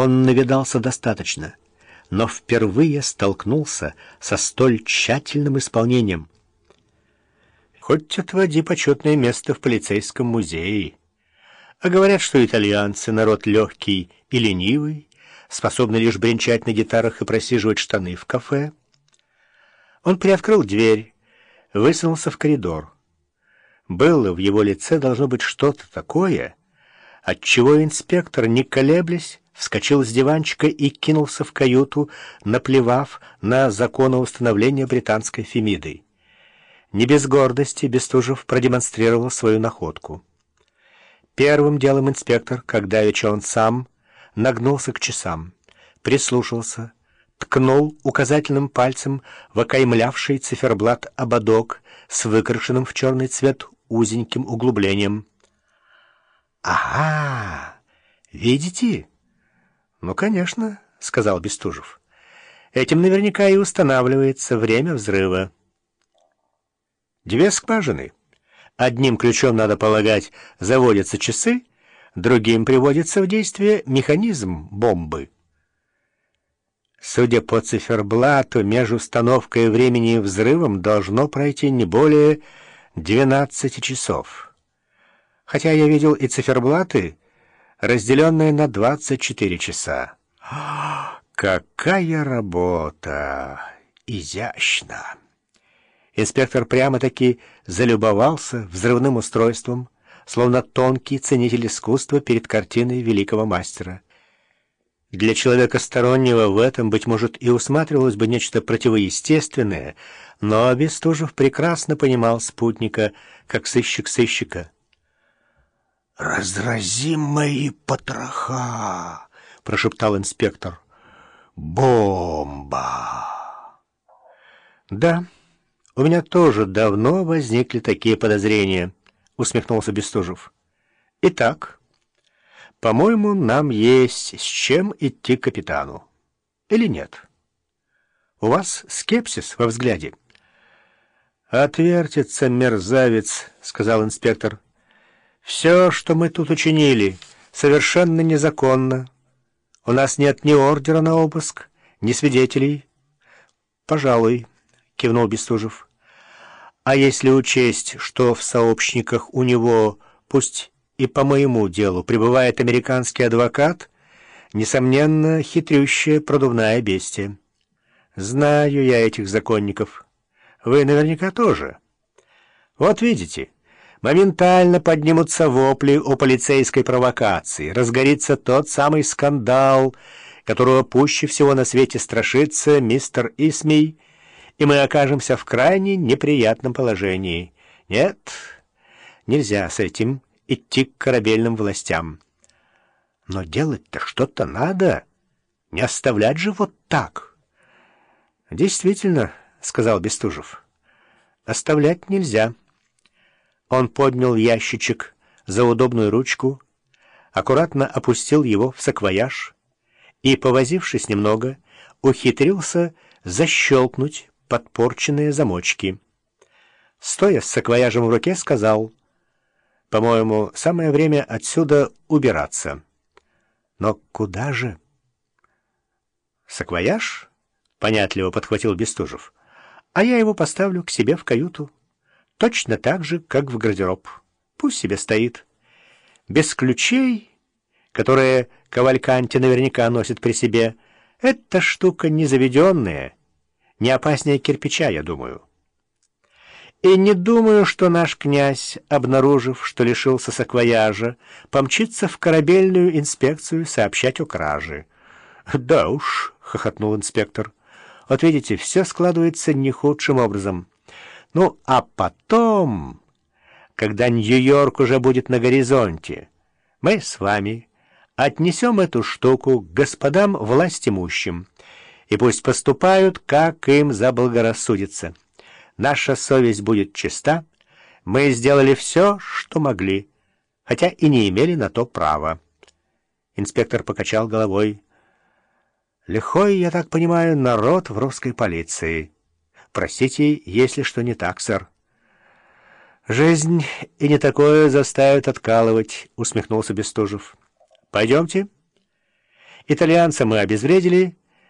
Он навидался достаточно, но впервые столкнулся со столь тщательным исполнением. Хоть отводи почетное место в полицейском музее. А говорят, что итальянцы — народ легкий и ленивый, способны лишь бренчать на гитарах и просиживать штаны в кафе. Он приоткрыл дверь, высунулся в коридор. Было в его лице должно быть что-то такое, отчего инспектор, не колеблясь, вскочил с диванчика и кинулся в каюту, наплевав на законоустановление британской Фемиды. Не без гордости Бестужев продемонстрировал свою находку. Первым делом инспектор, когда вечер он сам, нагнулся к часам, прислушался, ткнул указательным пальцем в окаймлявший циферблат ободок с выкрашенным в черный цвет узеньким углублением. «Ага! Видите?» «Ну, конечно», — сказал Бестужев. «Этим наверняка и устанавливается время взрыва». «Две скважины. Одним ключом, надо полагать, заводятся часы, другим приводится в действие механизм бомбы». Судя по циферблату, между установкой времени и взрывом должно пройти не более 12 часов. Хотя я видел и циферблаты, разделенные на 24 часа. Какая работа! Изящно! Инспектор прямо-таки залюбовался взрывным устройством, словно тонкий ценитель искусства перед картиной великого мастера. Для человека стороннего в этом, быть может, и усматривалось бы нечто противоестественное, но Бестужев прекрасно понимал спутника, как сыщик сыщика. «Разрази мои потроха!» — прошептал инспектор. «Бомба!» «Да, у меня тоже давно возникли такие подозрения», — усмехнулся Бестужев. «Итак...» По-моему, нам есть с чем идти к капитану. Или нет? У вас скепсис во взгляде. «Отвертится, мерзавец», — сказал инспектор. «Все, что мы тут учинили, совершенно незаконно. У нас нет ни ордера на обыск, ни свидетелей». «Пожалуй», — кивнул Бестужев. «А если учесть, что в сообщниках у него, пусть и по моему делу прибывает американский адвокат, несомненно, хитрющая продувная бестия. Знаю я этих законников. Вы наверняка тоже. Вот видите, моментально поднимутся вопли о полицейской провокации, разгорится тот самый скандал, которого пуще всего на свете страшится мистер Исмей, и мы окажемся в крайне неприятном положении. Нет, нельзя с этим идти к корабельным властям. Но делать-то что-то надо. Не оставлять же вот так. Действительно, — сказал Бестужев, — оставлять нельзя. Он поднял ящичек за удобную ручку, аккуратно опустил его в саквояж и, повозившись немного, ухитрился защелкнуть подпорченные замочки. Стоя с саквояжем в руке, сказал — по-моему, самое время отсюда убираться. Но куда же? Саквояж? Понятливо подхватил Бестужев. А я его поставлю к себе в каюту. Точно так же, как в гардероб. Пусть себе стоит. Без ключей, которые Кавальканти наверняка носит при себе, эта штука незаведенная, не опаснее кирпича, я думаю. И не думаю, что наш князь, обнаружив, что лишился саквояжа, помчится в корабельную инспекцию сообщать о краже. — Да уж, — хохотнул инспектор, — вот видите, все складывается не худшим образом. Ну, а потом, когда Нью-Йорк уже будет на горизонте, мы с вами отнесем эту штуку к господам властимущим, и пусть поступают, как им заблагорассудится. Наша совесть будет чиста. Мы сделали все, что могли, хотя и не имели на то права. Инспектор покачал головой. Лихой, я так понимаю, народ в русской полиции. Простите, если что не так, сэр. Жизнь и не такое заставит откалывать, усмехнулся Бестужев. Пойдемте. Итальянца мы обезвредили,